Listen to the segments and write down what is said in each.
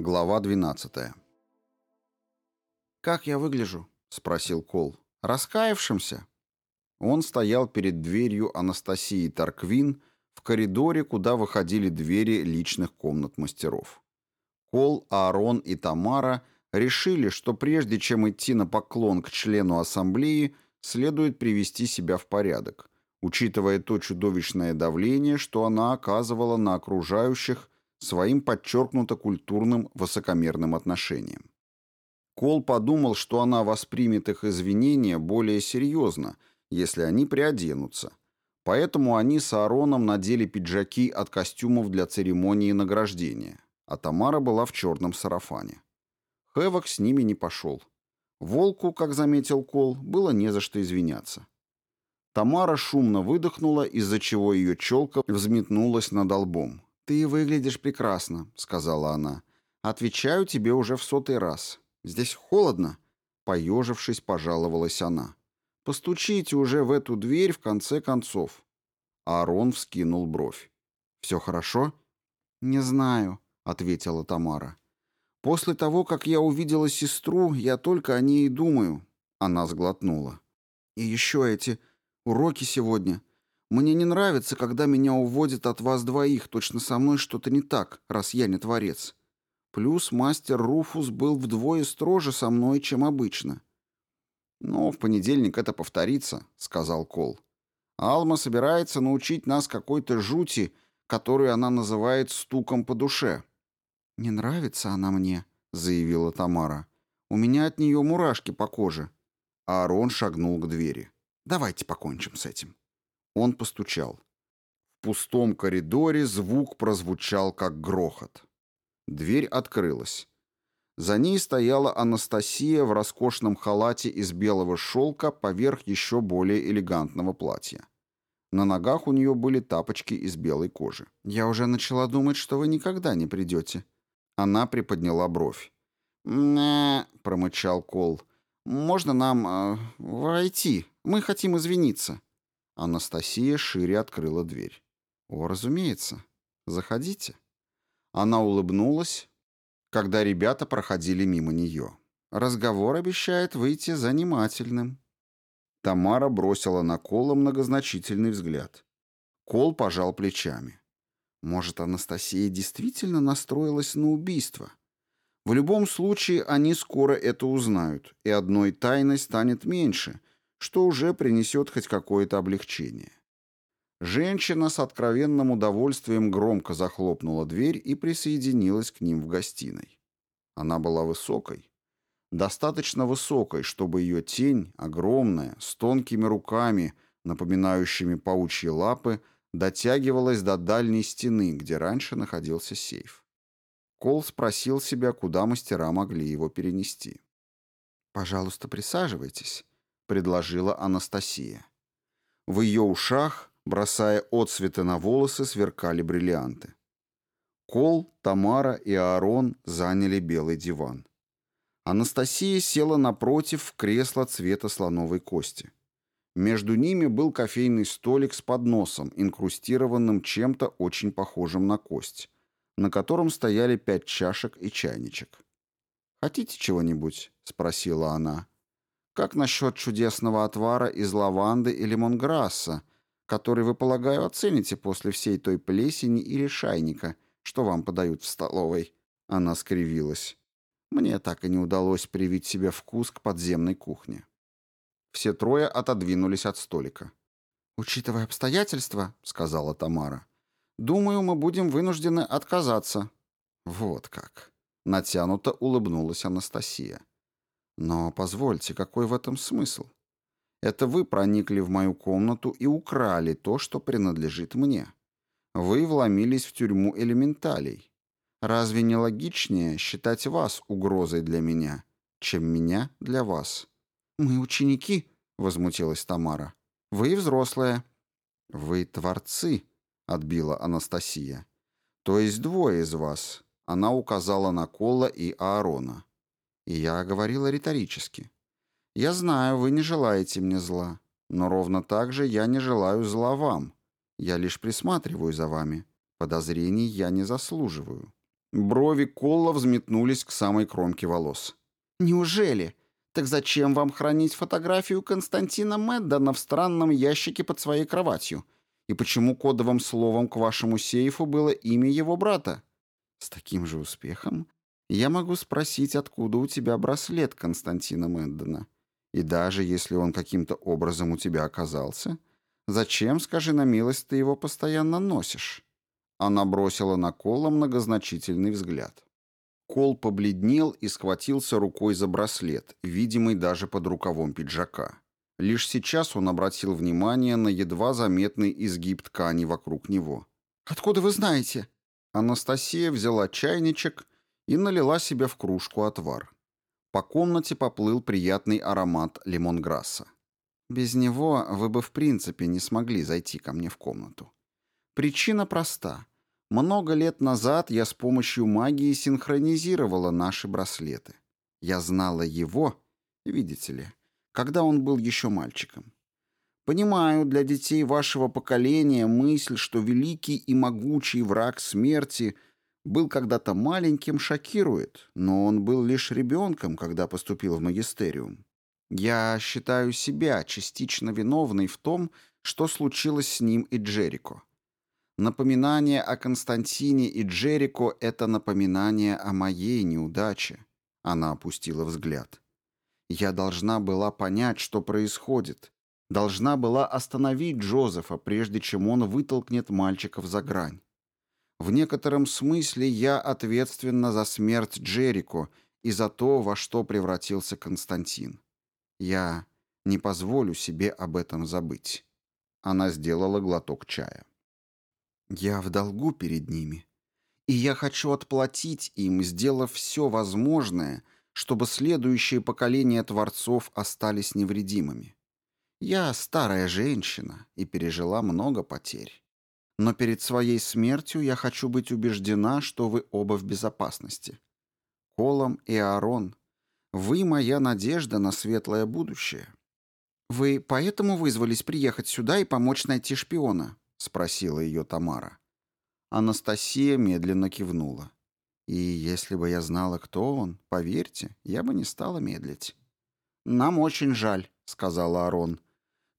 Глава 12. «Как я выгляжу?» — спросил Кол. «Раскаявшимся?» Он стоял перед дверью Анастасии Тарквин в коридоре, куда выходили двери личных комнат мастеров. Кол, Аарон и Тамара решили, что прежде чем идти на поклон к члену ассамблеи, следует привести себя в порядок, учитывая то чудовищное давление, что она оказывала на окружающих своим подчеркнуто культурным высокомерным отношением. Кол подумал, что она воспримет их извинения более серьезно, если они приоденутся. Поэтому они с Аароном надели пиджаки от костюмов для церемонии награждения, а Тамара была в черном сарафане. Хэвок с ними не пошел. Волку, как заметил Кол, было не за что извиняться. Тамара шумно выдохнула, из-за чего ее челка взметнулась над лбом. «Ты выглядишь прекрасно», — сказала она. «Отвечаю тебе уже в сотый раз. Здесь холодно», — поежившись, пожаловалась она. «Постучите уже в эту дверь в конце концов». Аарон вскинул бровь. «Все хорошо?» «Не знаю», — ответила Тамара. «После того, как я увидела сестру, я только о ней и думаю». Она сглотнула. «И еще эти уроки сегодня. Мне не нравится, когда меня уводят от вас двоих, точно со мной что-то не так, раз я не творец. Плюс мастер Руфус был вдвое строже со мной, чем обычно. «Ну, в понедельник это повторится», — сказал Кол. «Алма собирается научить нас какой-то жути, которую она называет стуком по душе». «Не нравится она мне», — заявила Тамара. «У меня от нее мурашки по коже». Аарон шагнул к двери. «Давайте покончим с этим». Он постучал. В пустом коридоре звук прозвучал, как грохот. Дверь открылась. За ней стояла Анастасия в роскошном халате из белого шелка поверх еще более элегантного платья. На ногах у нее были тапочки из белой кожи. «Я уже начала думать, что вы никогда не придете». Она приподняла бровь. «Не», — промычал Кол. «Можно нам э, войти? Мы хотим извиниться». Анастасия шире открыла дверь. «О, разумеется. Заходите». Она улыбнулась, когда ребята проходили мимо нее. Разговор обещает выйти занимательным. Тамара бросила на Кола многозначительный взгляд. Кол пожал плечами. Может, Анастасия действительно настроилась на убийство? В любом случае, они скоро это узнают, и одной тайной станет меньше, что уже принесет хоть какое-то облегчение. Женщина с откровенным удовольствием громко захлопнула дверь и присоединилась к ним в гостиной. Она была высокой, достаточно высокой, чтобы ее тень, огромная, с тонкими руками, напоминающими паучьи лапы, дотягивалась до дальней стены, где раньше находился сейф. Кол спросил себя, куда мастера могли его перенести. «Пожалуйста, присаживайтесь», предложила Анастасия. В ее ушах, бросая отсветы на волосы, сверкали бриллианты. Кол, Тамара и Аарон заняли белый диван. Анастасия села напротив в кресло цвета слоновой кости. Между ними был кофейный столик с подносом, инкрустированным чем-то очень похожим на кость, на котором стояли пять чашек и чайничек. «Хотите чего-нибудь?» — спросила она. Как насчет чудесного отвара из лаванды и лимонграсса, который, вы, полагаю, оцените после всей той плесени или шайника, что вам подают в столовой?» Она скривилась. Мне так и не удалось привить себе вкус к подземной кухне. Все трое отодвинулись от столика. «Учитывая обстоятельства», — сказала Тамара, — «думаю, мы будем вынуждены отказаться». «Вот как», — натянуто улыбнулась Анастасия. Но позвольте, какой в этом смысл? Это вы проникли в мою комнату и украли то, что принадлежит мне. Вы вломились в тюрьму элементалей. Разве не логичнее считать вас угрозой для меня, чем меня для вас? Мы ученики, возмутилась Тамара. Вы взрослые. Вы творцы, отбила Анастасия. То есть двое из вас. Она указала на Кола и Аарона. И я говорила риторически. «Я знаю, вы не желаете мне зла, но ровно так же я не желаю зла вам. Я лишь присматриваю за вами. Подозрений я не заслуживаю». Брови Колла взметнулись к самой кромке волос. «Неужели? Так зачем вам хранить фотографию Константина Мэддона в странном ящике под своей кроватью? И почему кодовым словом к вашему сейфу было имя его брата? С таким же успехом я могу спросить, откуда у тебя браслет Константина Мэддона. И даже если он каким-то образом у тебя оказался, зачем, скажи на милость, ты его постоянно носишь?» Она бросила на Кола многозначительный взгляд. Кол побледнел и схватился рукой за браслет, видимый даже под рукавом пиджака. Лишь сейчас он обратил внимание на едва заметный изгиб ткани вокруг него. «Откуда вы знаете?» Анастасия взяла чайничек и налила себе в кружку отвар. По комнате поплыл приятный аромат лимонграсса. Без него вы бы в принципе не смогли зайти ко мне в комнату. Причина проста. Много лет назад я с помощью магии синхронизировала наши браслеты. Я знала его, видите ли, когда он был еще мальчиком. Понимаю, для детей вашего поколения мысль, что великий и могучий враг смерти был когда-то маленьким, шокирует, но он был лишь ребенком, когда поступил в магистериум. Я считаю себя частично виновной в том, что случилось с ним и Джерико. Напоминание о Константине и Джерико — это напоминание о моей неудаче. Она опустила взгляд. Я должна была понять, что происходит. Должна была остановить Джозефа, прежде чем он вытолкнет мальчиков за грань. В некотором смысле я ответственна за смерть Джерико и за то, во что превратился Константин. Я не позволю себе об этом забыть. Она сделала глоток чая. Я в долгу перед ними. И я хочу отплатить им, сделав все возможное, чтобы следующие поколения творцов остались невредимыми. Я старая женщина и пережила много потерь. Но перед своей смертью я хочу быть убеждена, что вы оба в безопасности. Колом и Аарон, вы моя надежда на светлое будущее. Вы поэтому вызвались приехать сюда и помочь найти шпиона? — спросила ее Тамара. Анастасия медленно кивнула. «И если бы я знала, кто он, поверьте, я бы не стала медлить». «Нам очень жаль», — сказала Арон.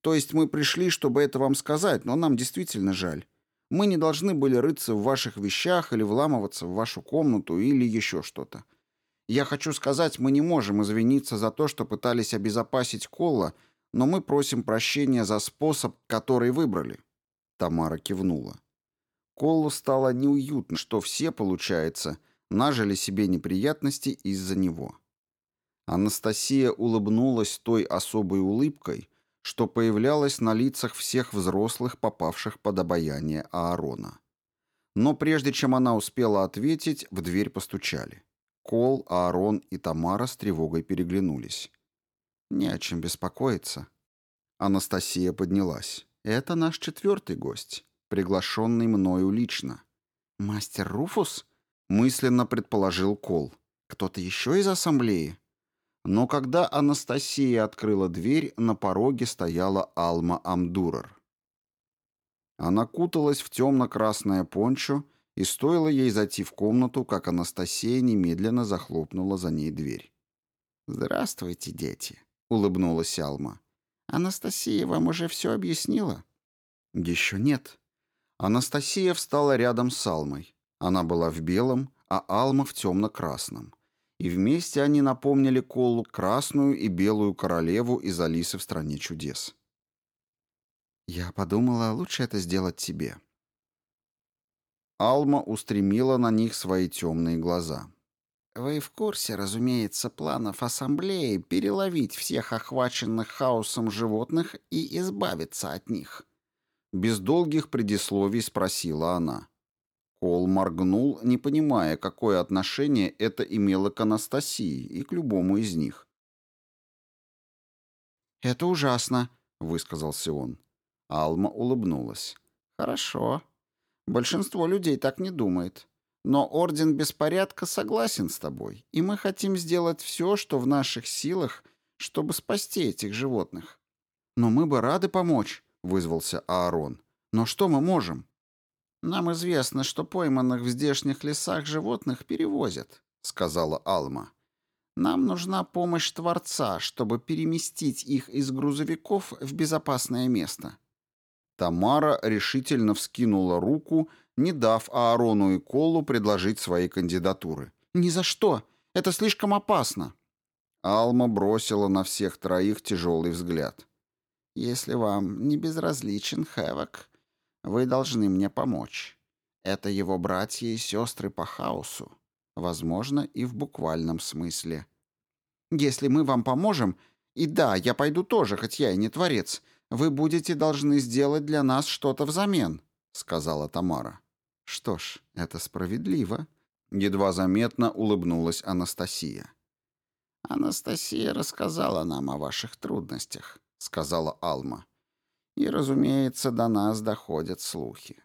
«То есть мы пришли, чтобы это вам сказать, но нам действительно жаль. Мы не должны были рыться в ваших вещах или вламываться в вашу комнату или еще что-то. Я хочу сказать, мы не можем извиниться за то, что пытались обезопасить Колла, но мы просим прощения за способ, который выбрали. Тамара кивнула. Колу стало неуютно, что все, получается, нажили себе неприятности из-за него. Анастасия улыбнулась той особой улыбкой, что появлялась на лицах всех взрослых, попавших под обаяние Аарона. Но прежде чем она успела ответить, в дверь постучали. Кол, Аарон и Тамара с тревогой переглянулись. «Не о чем беспокоиться». Анастасия поднялась. Это наш четвертый гость, приглашенный мною лично. Мастер Руфус? Мысленно предположил Кол. Кто-то еще из ассамблеи? Но когда Анастасия открыла дверь, на пороге стояла Алма Амдурер. Она куталась в темно-красное пончо, и стоило ей зайти в комнату, как Анастасия немедленно захлопнула за ней дверь. «Здравствуйте, дети», — улыбнулась Алма. Анастасия вам уже все объяснила? Еще нет. Анастасия встала рядом с Алмой. Она была в белом, а Алма в темно-красном. И вместе они напомнили Колу красную и белую королеву из Алисы в стране чудес. Я подумала, лучше это сделать тебе. Алма устремила на них свои темные глаза. Вы в курсе, разумеется, планов ассамблеи переловить всех охваченных хаосом животных и избавиться от них? Без долгих предисловий спросила она. Кол моргнул, не понимая, какое отношение это имело к Анастасии и к любому из них. «Это ужасно», — высказался он. Алма улыбнулась. «Хорошо. Большинство людей так не думает. Но Орден Беспорядка согласен с тобой, и мы хотим сделать все, что в наших силах, чтобы спасти этих животных. Но мы бы рады помочь, вызвался Аарон. Но что мы можем? «Нам известно, что пойманных в здешних лесах животных перевозят», — сказала Алма. «Нам нужна помощь Творца, чтобы переместить их из грузовиков в безопасное место». Тамара решительно вскинула руку, не дав Аарону и Колу предложить свои кандидатуры. «Ни за что! Это слишком опасно!» Алма бросила на всех троих тяжелый взгляд. «Если вам не безразличен Хэвок, вы должны мне помочь. Это его братья и сестры по хаосу, возможно, и в буквальном смысле. Если мы вам поможем, и да, я пойду тоже, хоть я и не творец, вы будете должны сделать для нас что-то взамен», — сказала Тамара. «Что ж, это справедливо», — едва заметно улыбнулась Анастасия. «Анастасия рассказала нам о ваших трудностях», — сказала Алма. «И, разумеется, до нас доходят слухи.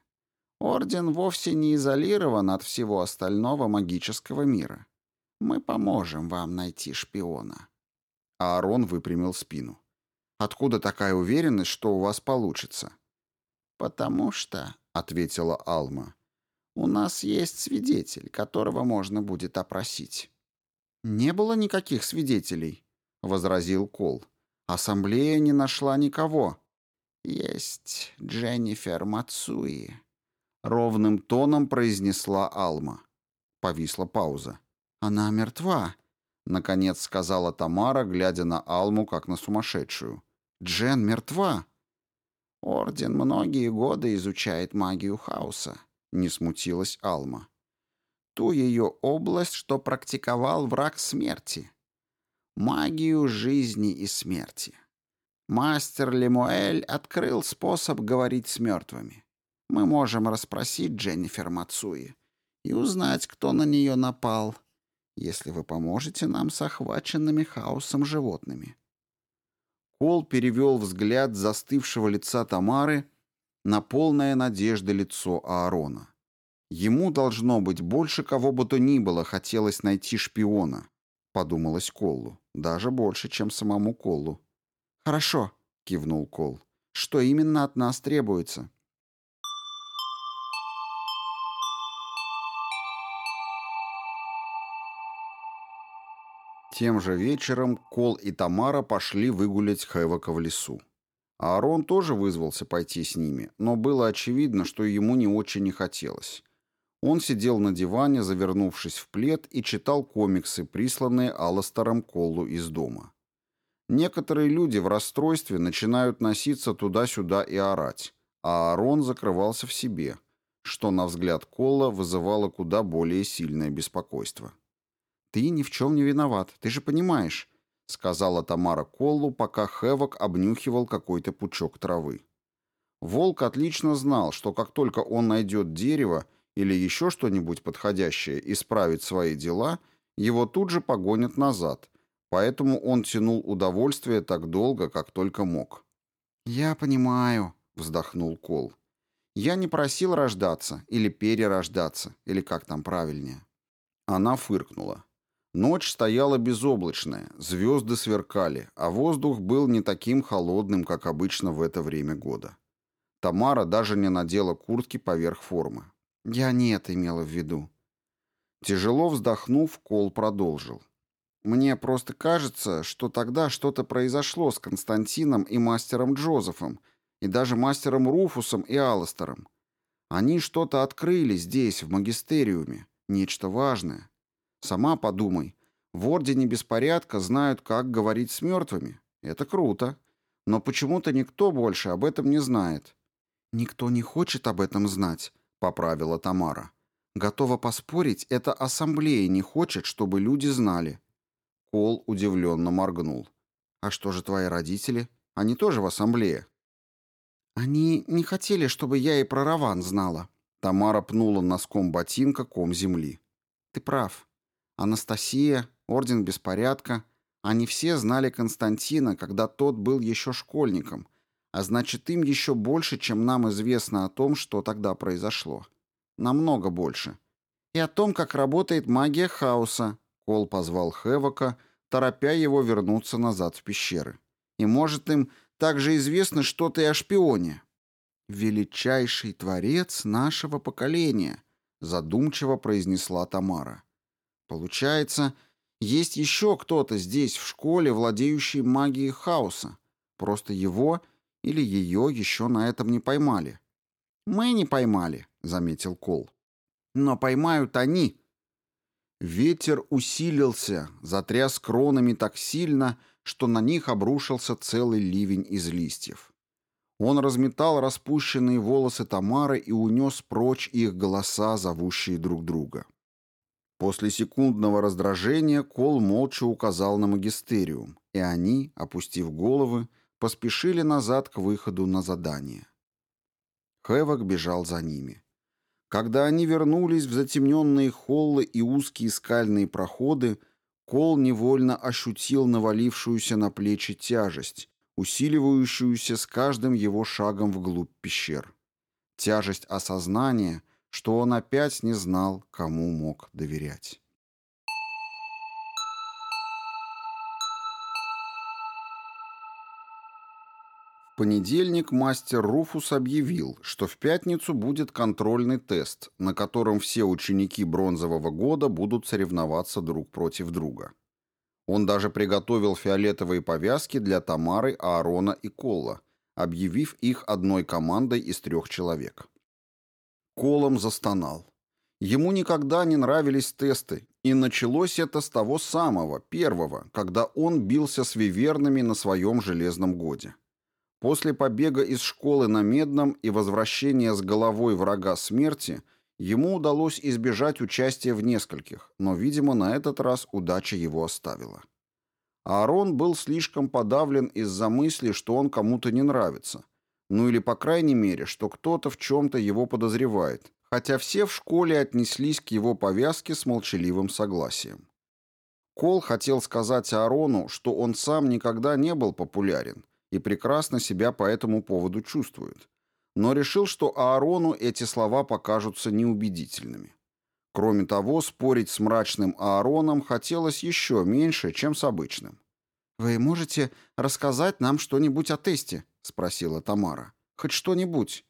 Орден вовсе не изолирован от всего остального магического мира. Мы поможем вам найти шпиона». Аарон выпрямил спину. «Откуда такая уверенность, что у вас получится?» «Потому что», — ответила Алма, — «у нас есть свидетель, которого можно будет опросить». «Не было никаких свидетелей», — возразил Кол. «Ассамблея не нашла никого». «Есть Дженнифер Мацуи», — ровным тоном произнесла Алма. Повисла пауза. «Она мертва», — наконец сказала Тамара, глядя на Алму, как на сумасшедшую. «Джен мертва». «Орден многие годы изучает магию хаоса», — не смутилась Алма ту ее область, что практиковал враг смерти. Магию жизни и смерти. Мастер Лемуэль открыл способ говорить с мертвыми. Мы можем расспросить Дженнифер Мацуи и узнать, кто на нее напал, если вы поможете нам с охваченными хаосом животными. Кол перевел взгляд застывшего лица Тамары на полное надежды лицо Аарона. Ему, должно быть, больше кого бы то ни было хотелось найти шпиона, подумалось Колу, даже больше, чем самому Колу. «Хорошо», — кивнул Кол. «Что именно от нас требуется?» Тем же вечером Кол и Тамара пошли выгулять Хэвока в лесу. Аарон тоже вызвался пойти с ними, но было очевидно, что ему не очень не хотелось. Он сидел на диване, завернувшись в плед, и читал комиксы, присланные Алластером Коллу из дома. Некоторые люди в расстройстве начинают носиться туда-сюда и орать, а Аарон закрывался в себе, что, на взгляд Колла, вызывало куда более сильное беспокойство. «Ты ни в чем не виноват, ты же понимаешь», — сказала Тамара Коллу, пока Хевок обнюхивал какой-то пучок травы. Волк отлично знал, что как только он найдет дерево, или еще что-нибудь подходящее исправить свои дела, его тут же погонят назад, поэтому он тянул удовольствие так долго, как только мог. «Я понимаю», — вздохнул Кол. «Я не просил рождаться, или перерождаться, или как там правильнее». Она фыркнула. Ночь стояла безоблачная, звезды сверкали, а воздух был не таким холодным, как обычно в это время года. Тамара даже не надела куртки поверх формы. Я не это имела в виду. Тяжело вздохнув, Кол продолжил. Мне просто кажется, что тогда что-то произошло с Константином и мастером Джозефом, и даже мастером Руфусом и Алластером. Они что-то открыли здесь, в магистериуме, нечто важное. Сама подумай, в Ордене Беспорядка знают, как говорить с мертвыми. Это круто. Но почему-то никто больше об этом не знает. Никто не хочет об этом знать, поправила Тамара. Готова поспорить, эта ассамблея не хочет, чтобы люди знали. Кол удивленно моргнул. А что же твои родители? Они тоже в ассамблее? Они не хотели, чтобы я и про Раван знала. Тамара пнула носком ботинка ком земли. Ты прав. Анастасия, Орден Беспорядка, они все знали Константина, когда тот был еще школьником, а значит, им еще больше, чем нам известно о том, что тогда произошло. Намного больше. И о том, как работает магия хаоса. Кол позвал Хевока, торопя его вернуться назад в пещеры. И может им также известно что-то и о шпионе. «Величайший творец нашего поколения», — задумчиво произнесла Тамара. «Получается, есть еще кто-то здесь, в школе, владеющий магией хаоса. Просто его или ее еще на этом не поймали». «Мы не поймали», — заметил Кол. «Но поймают они». Ветер усилился, затряс кронами так сильно, что на них обрушился целый ливень из листьев. Он разметал распущенные волосы Тамары и унес прочь их голоса, зовущие друг друга. После секундного раздражения Кол молча указал на магистериум, и они, опустив головы, поспешили назад к выходу на задание. Хэвок бежал за ними. Когда они вернулись в затемненные холлы и узкие скальные проходы, Кол невольно ощутил навалившуюся на плечи тяжесть, усиливающуюся с каждым его шагом вглубь пещер. Тяжесть осознания, что он опять не знал, кому мог доверять. Понедельник мастер Руфус объявил, что в пятницу будет контрольный тест, на котором все ученики бронзового года будут соревноваться друг против друга. Он даже приготовил фиолетовые повязки для Тамары, Аарона и Колла, объявив их одной командой из трех человек. Колом застонал. Ему никогда не нравились тесты, и началось это с того самого, первого, когда он бился с вивернами на своем железном годе. После побега из школы на Медном и возвращения с головой врага смерти – Ему удалось избежать участия в нескольких, но, видимо, на этот раз удача его оставила. Аарон был слишком подавлен из-за мысли, что он кому-то не нравится. Ну или, по крайней мере, что кто-то в чем-то его подозревает, хотя все в школе отнеслись к его повязке с молчаливым согласием. Кол хотел сказать Аарону, что он сам никогда не был популярен и прекрасно себя по этому поводу чувствует, но решил, что Аарону эти слова покажутся неубедительными. Кроме того, спорить с мрачным Аароном хотелось еще меньше, чем с обычным. «Вы можете рассказать нам что-нибудь о тесте?» — спросила Тамара. «Хоть что-нибудь?»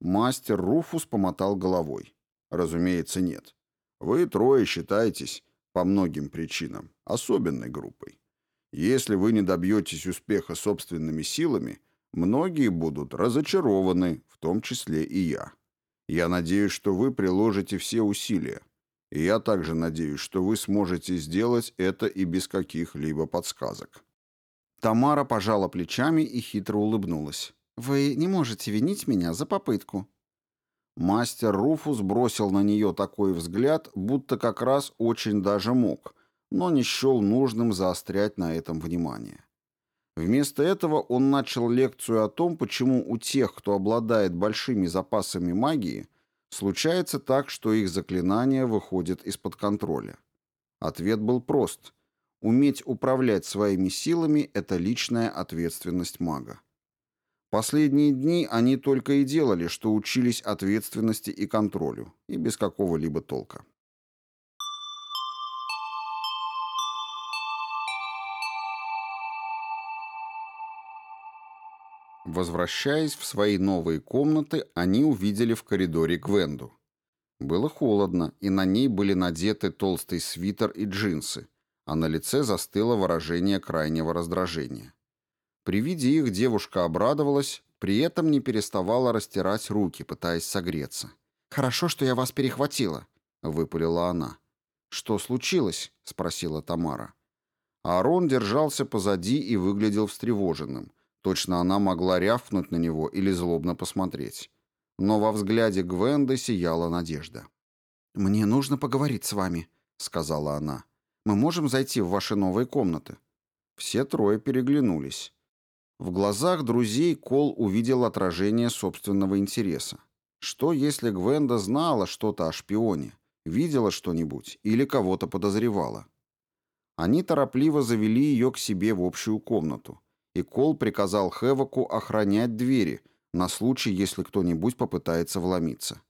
Мастер Руфус помотал головой. «Разумеется, нет. Вы трое считаетесь, по многим причинам, особенной группой. Если вы не добьетесь успеха собственными силами — Многие будут разочарованы, в том числе и я. Я надеюсь, что вы приложите все усилия. И я также надеюсь, что вы сможете сделать это и без каких-либо подсказок». Тамара пожала плечами и хитро улыбнулась. «Вы не можете винить меня за попытку». Мастер Руфус бросил на нее такой взгляд, будто как раз очень даже мог, но не счел нужным заострять на этом внимание. Вместо этого он начал лекцию о том, почему у тех, кто обладает большими запасами магии, случается так, что их заклинания выходят из-под контроля. Ответ был прост. Уметь управлять своими силами – это личная ответственность мага. Последние дни они только и делали, что учились ответственности и контролю, и без какого-либо толка. Возвращаясь в свои новые комнаты, они увидели в коридоре Гвенду. Было холодно, и на ней были надеты толстый свитер и джинсы, а на лице застыло выражение крайнего раздражения. При виде их девушка обрадовалась, при этом не переставала растирать руки, пытаясь согреться. «Хорошо, что я вас перехватила», — выпалила она. «Что случилось?» — спросила Тамара. Аарон держался позади и выглядел встревоженным — Точно она могла рявкнуть на него или злобно посмотреть. Но во взгляде Гвенды сияла надежда. «Мне нужно поговорить с вами», — сказала она. «Мы можем зайти в ваши новые комнаты?» Все трое переглянулись. В глазах друзей Кол увидел отражение собственного интереса. Что, если Гвенда знала что-то о шпионе, видела что-нибудь или кого-то подозревала? Они торопливо завели ее к себе в общую комнату и Кол приказал Хевоку охранять двери на случай, если кто-нибудь попытается вломиться.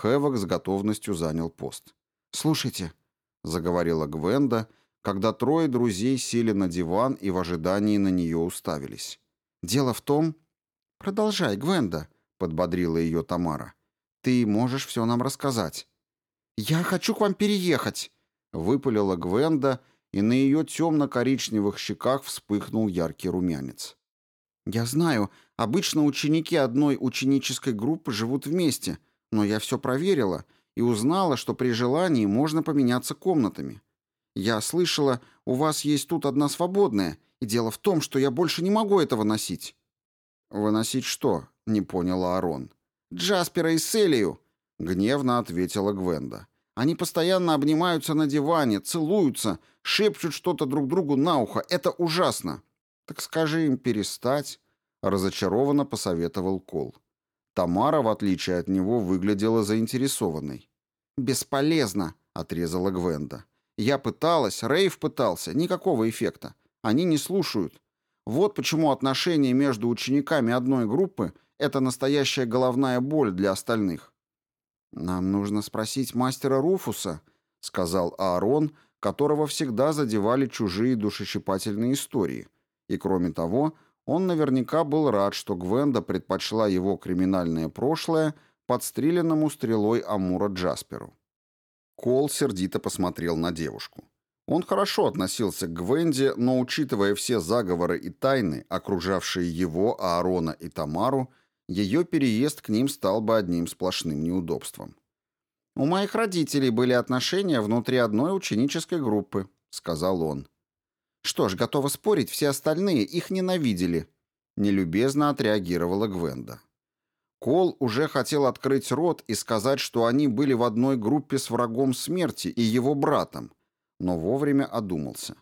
Хевок с готовностью занял пост. «Слушайте», — заговорила Гвенда, когда трое друзей сели на диван и в ожидании на нее уставились. «Дело в том...» «Продолжай, Гвенда», — подбодрила ее Тамара. «Ты можешь все нам рассказать». «Я хочу к вам переехать», — выпалила Гвенда, и на ее темно-коричневых щеках вспыхнул яркий румянец. «Я знаю, обычно ученики одной ученической группы живут вместе, но я все проверила и узнала, что при желании можно поменяться комнатами. Я слышала, у вас есть тут одна свободная, и дело в том, что я больше не могу этого носить». «Выносить что?» — не поняла Арон. «Джаспера и Селию!» — гневно ответила Гвенда. «Они постоянно обнимаются на диване, целуются, шепчут что-то друг другу на ухо. Это ужасно!» «Так скажи им перестать», — разочарованно посоветовал Кол. Тамара, в отличие от него, выглядела заинтересованной. «Бесполезно», — отрезала Гвенда. «Я пыталась, Рейв пытался, никакого эффекта. Они не слушают. Вот почему отношения между учениками одной группы — это настоящая головная боль для остальных». «Нам нужно спросить мастера Руфуса», — сказал Аарон, которого всегда задевали чужие душещипательные истории. И кроме того, он наверняка был рад, что Гвенда предпочла его криминальное прошлое подстреленному стрелой Амура Джасперу. Кол сердито посмотрел на девушку. Он хорошо относился к Гвенде, но, учитывая все заговоры и тайны, окружавшие его, Аарона и Тамару, ее переезд к ним стал бы одним сплошным неудобством. «У моих родителей были отношения внутри одной ученической группы», — сказал он. «Что ж, готова спорить, все остальные их ненавидели», — нелюбезно отреагировала Гвенда. Кол уже хотел открыть рот и сказать, что они были в одной группе с врагом смерти и его братом, но вовремя одумался.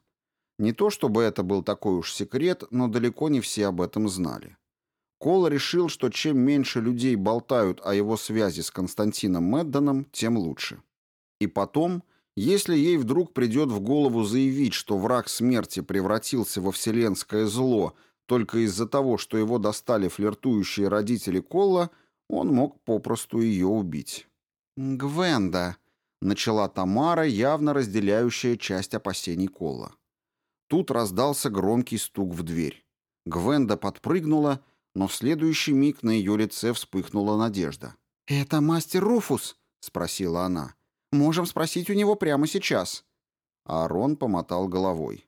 Не то чтобы это был такой уж секрет, но далеко не все об этом знали. Кол решил, что чем меньше людей болтают о его связи с Константином Меддоном, тем лучше. И потом, если ей вдруг придет в голову заявить, что враг смерти превратился во вселенское зло только из-за того, что его достали флиртующие родители Колла, он мог попросту ее убить. «Гвенда», начала Тамара, явно разделяющая часть опасений Кола. Тут раздался громкий стук в дверь. Гвенда подпрыгнула, но в следующий миг на ее лице вспыхнула надежда. «Это мастер Руфус?» — спросила она. «Можем спросить у него прямо сейчас». Аарон помотал головой.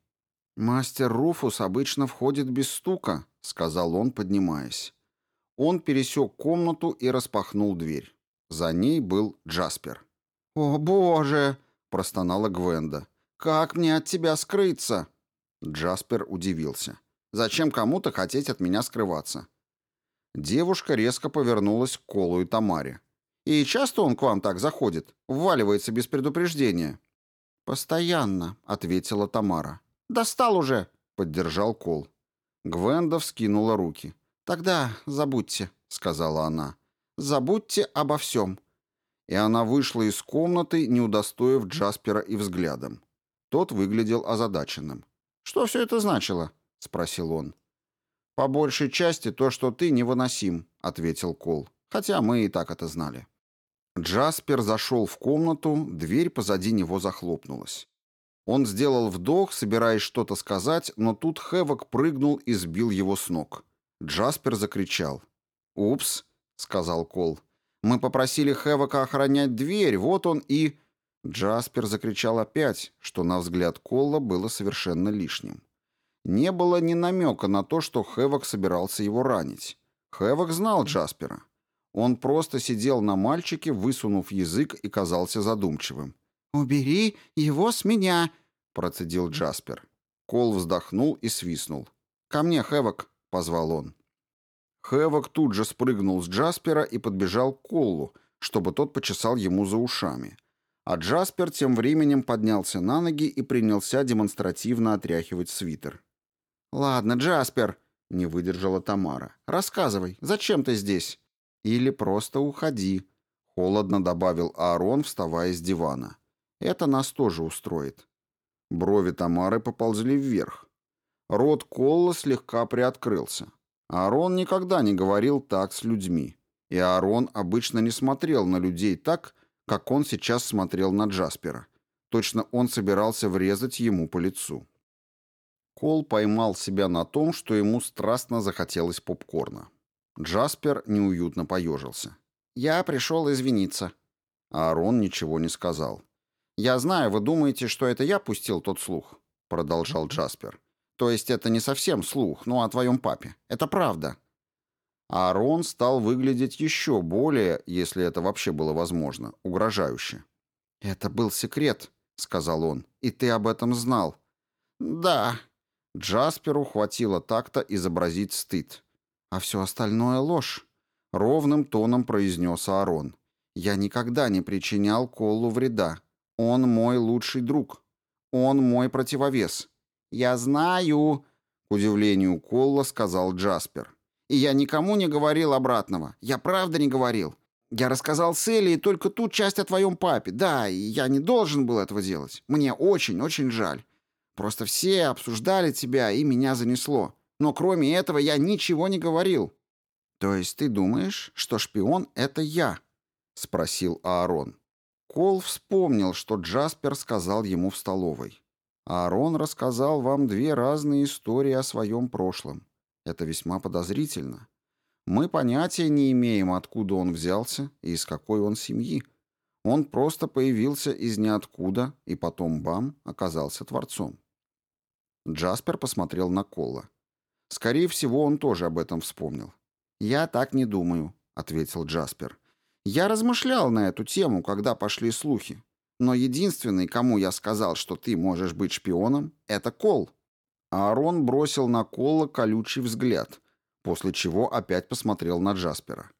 «Мастер Руфус обычно входит без стука», — сказал он, поднимаясь. Он пересек комнату и распахнул дверь. За ней был Джаспер. «О, боже!» — простонала Гвенда. «Как мне от тебя скрыться?» Джаспер удивился. «Зачем кому-то хотеть от меня скрываться?» Девушка резко повернулась к Колу и Тамаре. «И часто он к вам так заходит? Вваливается без предупреждения?» «Постоянно», — ответила Тамара. «Достал уже», — поддержал Кол. Гвенда вскинула руки. «Тогда забудьте», — сказала она. «Забудьте обо всем и она вышла из комнаты, не удостоив Джаспера и взглядом. Тот выглядел озадаченным. «Что все это значило?» — спросил он. «По большей части то, что ты невыносим», — ответил Кол. «Хотя мы и так это знали». Джаспер зашел в комнату, дверь позади него захлопнулась. Он сделал вдох, собираясь что-то сказать, но тут Хэвок прыгнул и сбил его с ног. Джаспер закричал. «Упс», — сказал Кол. Мы попросили Хэвока охранять дверь, вот он и...» Джаспер закричал опять, что, на взгляд Колла, было совершенно лишним. Не было ни намека на то, что Хэвок собирался его ранить. Хэвок знал Джаспера. Он просто сидел на мальчике, высунув язык и казался задумчивым. «Убери его с меня!» — процедил Джаспер. Кол вздохнул и свистнул. «Ко мне, Хэвок!» — позвал он. Хэвок тут же спрыгнул с Джаспера и подбежал к Коллу, чтобы тот почесал ему за ушами. А Джаспер тем временем поднялся на ноги и принялся демонстративно отряхивать свитер. «Ладно, Джаспер», — не выдержала Тамара. «Рассказывай, зачем ты здесь?» «Или просто уходи», — холодно добавил Аарон, вставая с дивана. «Это нас тоже устроит». Брови Тамары поползли вверх. Рот Колла слегка приоткрылся. Аарон никогда не говорил так с людьми. И Аарон обычно не смотрел на людей так, как он сейчас смотрел на Джаспера. Точно он собирался врезать ему по лицу. Кол поймал себя на том, что ему страстно захотелось попкорна. Джаспер неуютно поежился. «Я пришел извиниться». Аарон ничего не сказал. «Я знаю, вы думаете, что это я пустил тот слух», — продолжал Джаспер. «То есть это не совсем слух, но о твоем папе. Это правда». Аарон стал выглядеть еще более, если это вообще было возможно, угрожающе. «Это был секрет», — сказал он, — «и ты об этом знал». «Да». Джасперу хватило так-то изобразить стыд. «А все остальное ложь», — ровным тоном произнес Аарон. «Я никогда не причинял Колу вреда. Он мой лучший друг. Он мой противовес». «Я знаю», — к удивлению Колла сказал Джаспер. «И я никому не говорил обратного. Я правда не говорил. Я рассказал Селии только ту часть о твоем папе. Да, и я не должен был этого делать. Мне очень-очень жаль. Просто все обсуждали тебя, и меня занесло. Но кроме этого я ничего не говорил». «То есть ты думаешь, что шпион — это я?» — спросил Аарон. Кол вспомнил, что Джаспер сказал ему в столовой. «Аарон рассказал вам две разные истории о своем прошлом. Это весьма подозрительно. Мы понятия не имеем, откуда он взялся и из какой он семьи. Он просто появился из ниоткуда и потом, бам, оказался творцом». Джаспер посмотрел на Колла. Скорее всего, он тоже об этом вспомнил. «Я так не думаю», — ответил Джаспер. «Я размышлял на эту тему, когда пошли слухи. Но единственный, кому я сказал, что ты можешь быть шпионом, это Кол». Аарон бросил на Колла колючий взгляд, после чего опять посмотрел на Джаспера.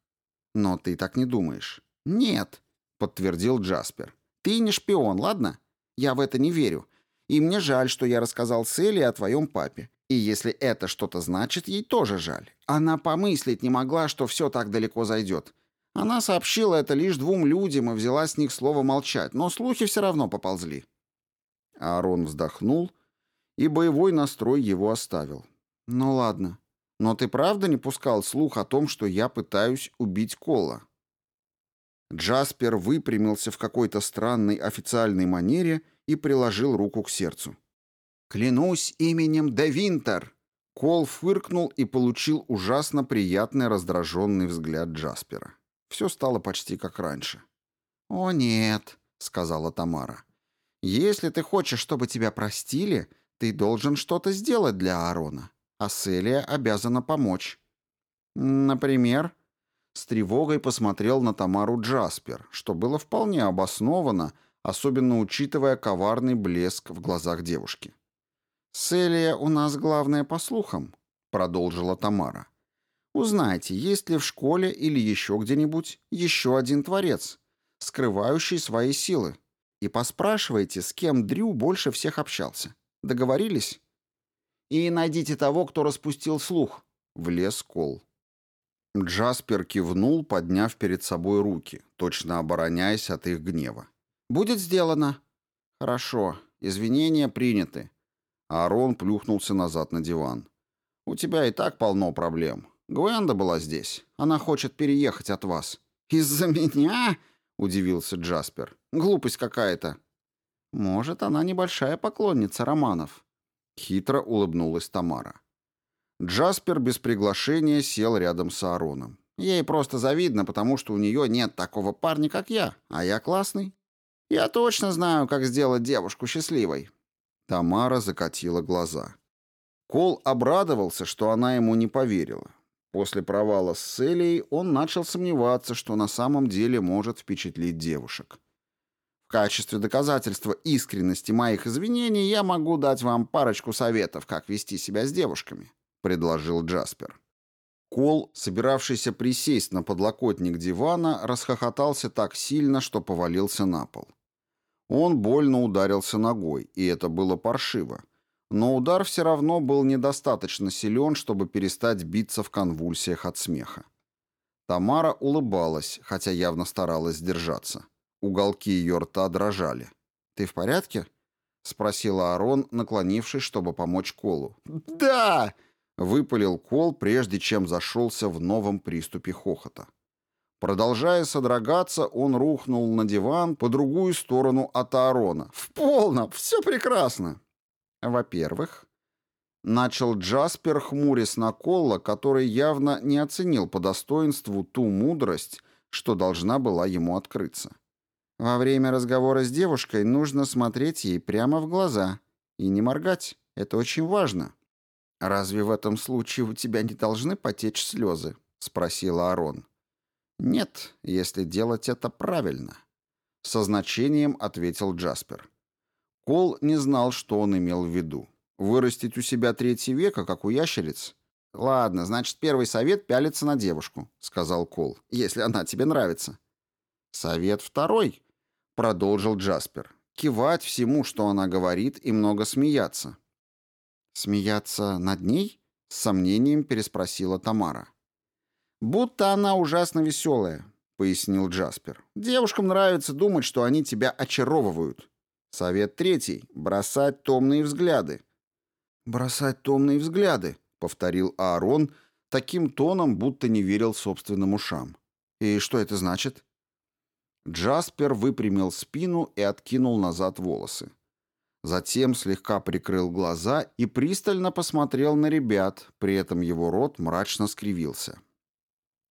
«Но ты так не думаешь?» «Нет», — подтвердил Джаспер. «Ты не шпион, ладно? Я в это не верю. И мне жаль, что я рассказал Селли о твоем папе. И если это что-то значит, ей тоже жаль. Она помыслить не могла, что все так далеко зайдет. Она сообщила это лишь двум людям и взяла с них слово молчать, но слухи все равно поползли. Аарон вздохнул, и боевой настрой его оставил. «Ну ладно, но ты правда не пускал слух о том, что я пытаюсь убить Кола?» Джаспер выпрямился в какой-то странной официальной манере и приложил руку к сердцу. «Клянусь именем Де Винтер!» Кол фыркнул и получил ужасно приятный раздраженный взгляд Джаспера. Все стало почти как раньше. «О, нет», — сказала Тамара. «Если ты хочешь, чтобы тебя простили, ты должен что-то сделать для Аарона, а Селия обязана помочь». «Например?» С тревогой посмотрел на Тамару Джаспер, что было вполне обосновано, особенно учитывая коварный блеск в глазах девушки. «Селия у нас главная по слухам», — продолжила Тамара. «Узнайте, есть ли в школе или еще где-нибудь еще один творец, скрывающий свои силы, и поспрашивайте, с кем Дрю больше всех общался. Договорились?» «И найдите того, кто распустил слух», — влез Кол. Джаспер кивнул, подняв перед собой руки, точно обороняясь от их гнева. «Будет сделано». «Хорошо, извинения приняты. Аарон плюхнулся назад на диван. «У тебя и так полно проблем. Гвенда была здесь. Она хочет переехать от вас». «Из-за меня?» — удивился Джаспер. «Глупость какая-то». «Может, она небольшая поклонница романов». Хитро улыбнулась Тамара. Джаспер без приглашения сел рядом с Аароном. Ей просто завидно, потому что у нее нет такого парня, как я, а я классный. Я точно знаю, как сделать девушку счастливой. Тамара закатила глаза. Кол обрадовался, что она ему не поверила. После провала с Селией он начал сомневаться, что на самом деле может впечатлить девушек. В качестве доказательства искренности моих извинений я могу дать вам парочку советов, как вести себя с девушками, предложил Джаспер. Кол, собиравшийся присесть на подлокотник дивана, расхохотался так сильно, что повалился на пол. Он больно ударился ногой, и это было паршиво. Но удар все равно был недостаточно силен, чтобы перестать биться в конвульсиях от смеха. Тамара улыбалась, хотя явно старалась сдержаться. Уголки ее рта дрожали. «Ты в порядке?» — спросил Аарон, наклонившись, чтобы помочь Колу. «Да!» — выпалил Кол, прежде чем зашелся в новом приступе хохота. Продолжая содрогаться, он рухнул на диван по другую сторону от Аарона. «В полном! Все прекрасно!» «Во-первых, Начал Джаспер, хмурясь на Колла, который явно не оценил по достоинству ту мудрость, что должна была ему открыться. Во время разговора с девушкой нужно смотреть ей прямо в глаза и не моргать. Это очень важно. «Разве в этом случае у тебя не должны потечь слезы?» — спросила Арон. «Нет, если делать это правильно», — со значением ответил Джаспер. Кол не знал, что он имел в виду. Вырастить у себя третий века, как у ящериц? Ладно, значит, первый совет — пялиться на девушку, — сказал Кол, — если она тебе нравится. Совет второй, — продолжил Джаспер, — кивать всему, что она говорит, и много смеяться. Смеяться над ней? — с сомнением переспросила Тамара. «Будто она ужасно веселая», — пояснил Джаспер. «Девушкам нравится думать, что они тебя очаровывают. Совет третий — бросать томные взгляды. «Бросать томные взгляды», — повторил Аарон таким тоном, будто не верил собственным ушам. «И что это значит?» Джаспер выпрямил спину и откинул назад волосы. Затем слегка прикрыл глаза и пристально посмотрел на ребят, при этом его рот мрачно скривился.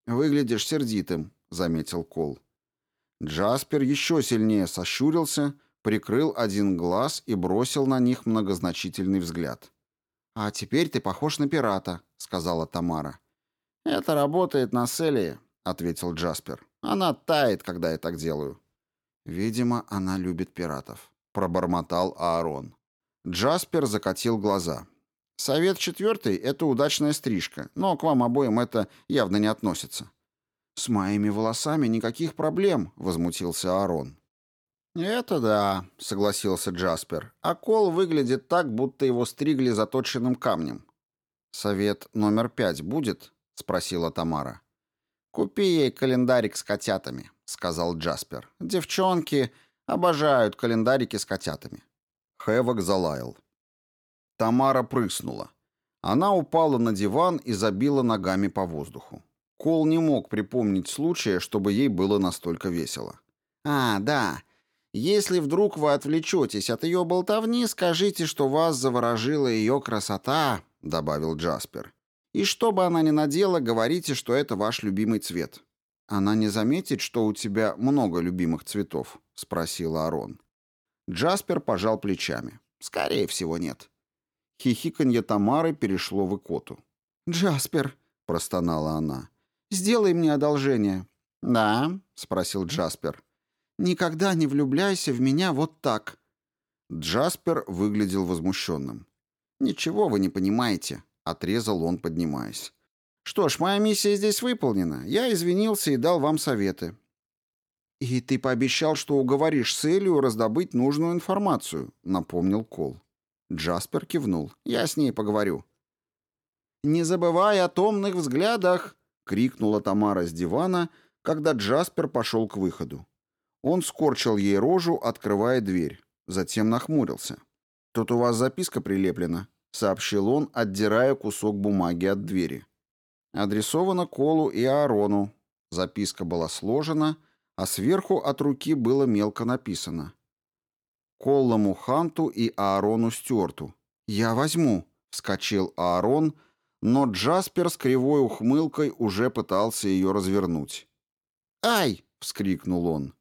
«Выглядишь сердитым», — заметил Кол. Джаспер еще сильнее сощурился, прикрыл один глаз и бросил на них многозначительный взгляд. «А теперь ты похож на пирата», — сказала Тамара. «Это работает на Селии», — ответил Джаспер. «Она тает, когда я так делаю». «Видимо, она любит пиратов», — пробормотал Аарон. Джаспер закатил глаза. «Совет четвертый — это удачная стрижка, но к вам обоим это явно не относится». «С моими волосами никаких проблем», — возмутился Аарон. «Это да», — согласился Джаспер. «А кол выглядит так, будто его стригли заточенным камнем». «Совет номер пять будет?» — спросила Тамара. «Купи ей календарик с котятами», — сказал Джаспер. «Девчонки обожают календарики с котятами». Хэвок залаял. Тамара прыснула. Она упала на диван и забила ногами по воздуху. Кол не мог припомнить случая, чтобы ей было настолько весело. «А, да, если вдруг вы отвлечетесь от ее болтовни, скажите, что вас заворожила ее красота», — добавил Джаспер. «И что бы она ни надела, говорите, что это ваш любимый цвет». «Она не заметит, что у тебя много любимых цветов?» — спросил Арон. Джаспер пожал плечами. «Скорее всего, нет». Хихиканье Тамары перешло в икоту. «Джаспер», — простонала она, — «сделай мне одолжение». «Да?» — спросил Джаспер. Никогда не влюбляйся в меня вот так». Джаспер выглядел возмущенным. «Ничего вы не понимаете», — отрезал он, поднимаясь. «Что ж, моя миссия здесь выполнена. Я извинился и дал вам советы». «И ты пообещал, что уговоришь Селию раздобыть нужную информацию», — напомнил Кол. Джаспер кивнул. «Я с ней поговорю». «Не забывай о томных взглядах!» — крикнула Тамара с дивана, когда Джаспер пошел к выходу. Он скорчил ей рожу, открывая дверь. Затем нахмурился. «Тут у вас записка прилеплена», — сообщил он, отдирая кусок бумаги от двери. Адресовано Колу и Аарону. Записка была сложена, а сверху от руки было мелко написано. Коллому Ханту и Аарону Стюарту. «Я возьму», — вскочил Аарон, но Джаспер с кривой ухмылкой уже пытался ее развернуть. «Ай!» — вскрикнул он.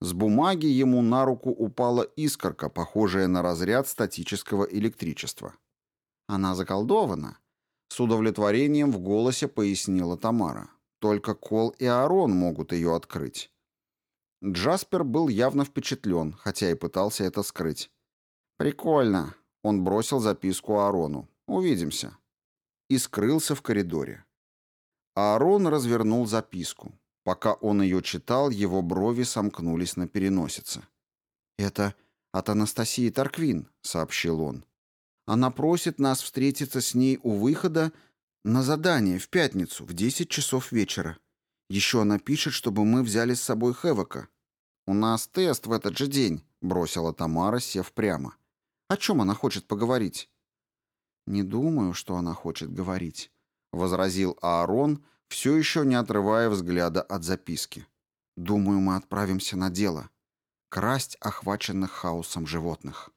С бумаги ему на руку упала искорка, похожая на разряд статического электричества. Она заколдована. С удовлетворением в голосе пояснила Тамара. Только Кол и Арон могут ее открыть. Джаспер был явно впечатлен, хотя и пытался это скрыть. «Прикольно», — он бросил записку Аарону. «Увидимся». И скрылся в коридоре. Аарон развернул записку. Пока он ее читал, его брови сомкнулись на переносице. «Это от Анастасии Тарквин», — сообщил он. «Она просит нас встретиться с ней у выхода на задание в пятницу в 10 часов вечера. Еще она пишет, чтобы мы взяли с собой Хевока. «У нас тест в этот же день», — бросила Тамара, сев прямо. «О чем она хочет поговорить?» «Не думаю, что она хочет говорить», — возразил Аарон, — все еще не отрывая взгляда от записки. «Думаю, мы отправимся на дело. Красть охваченных хаосом животных».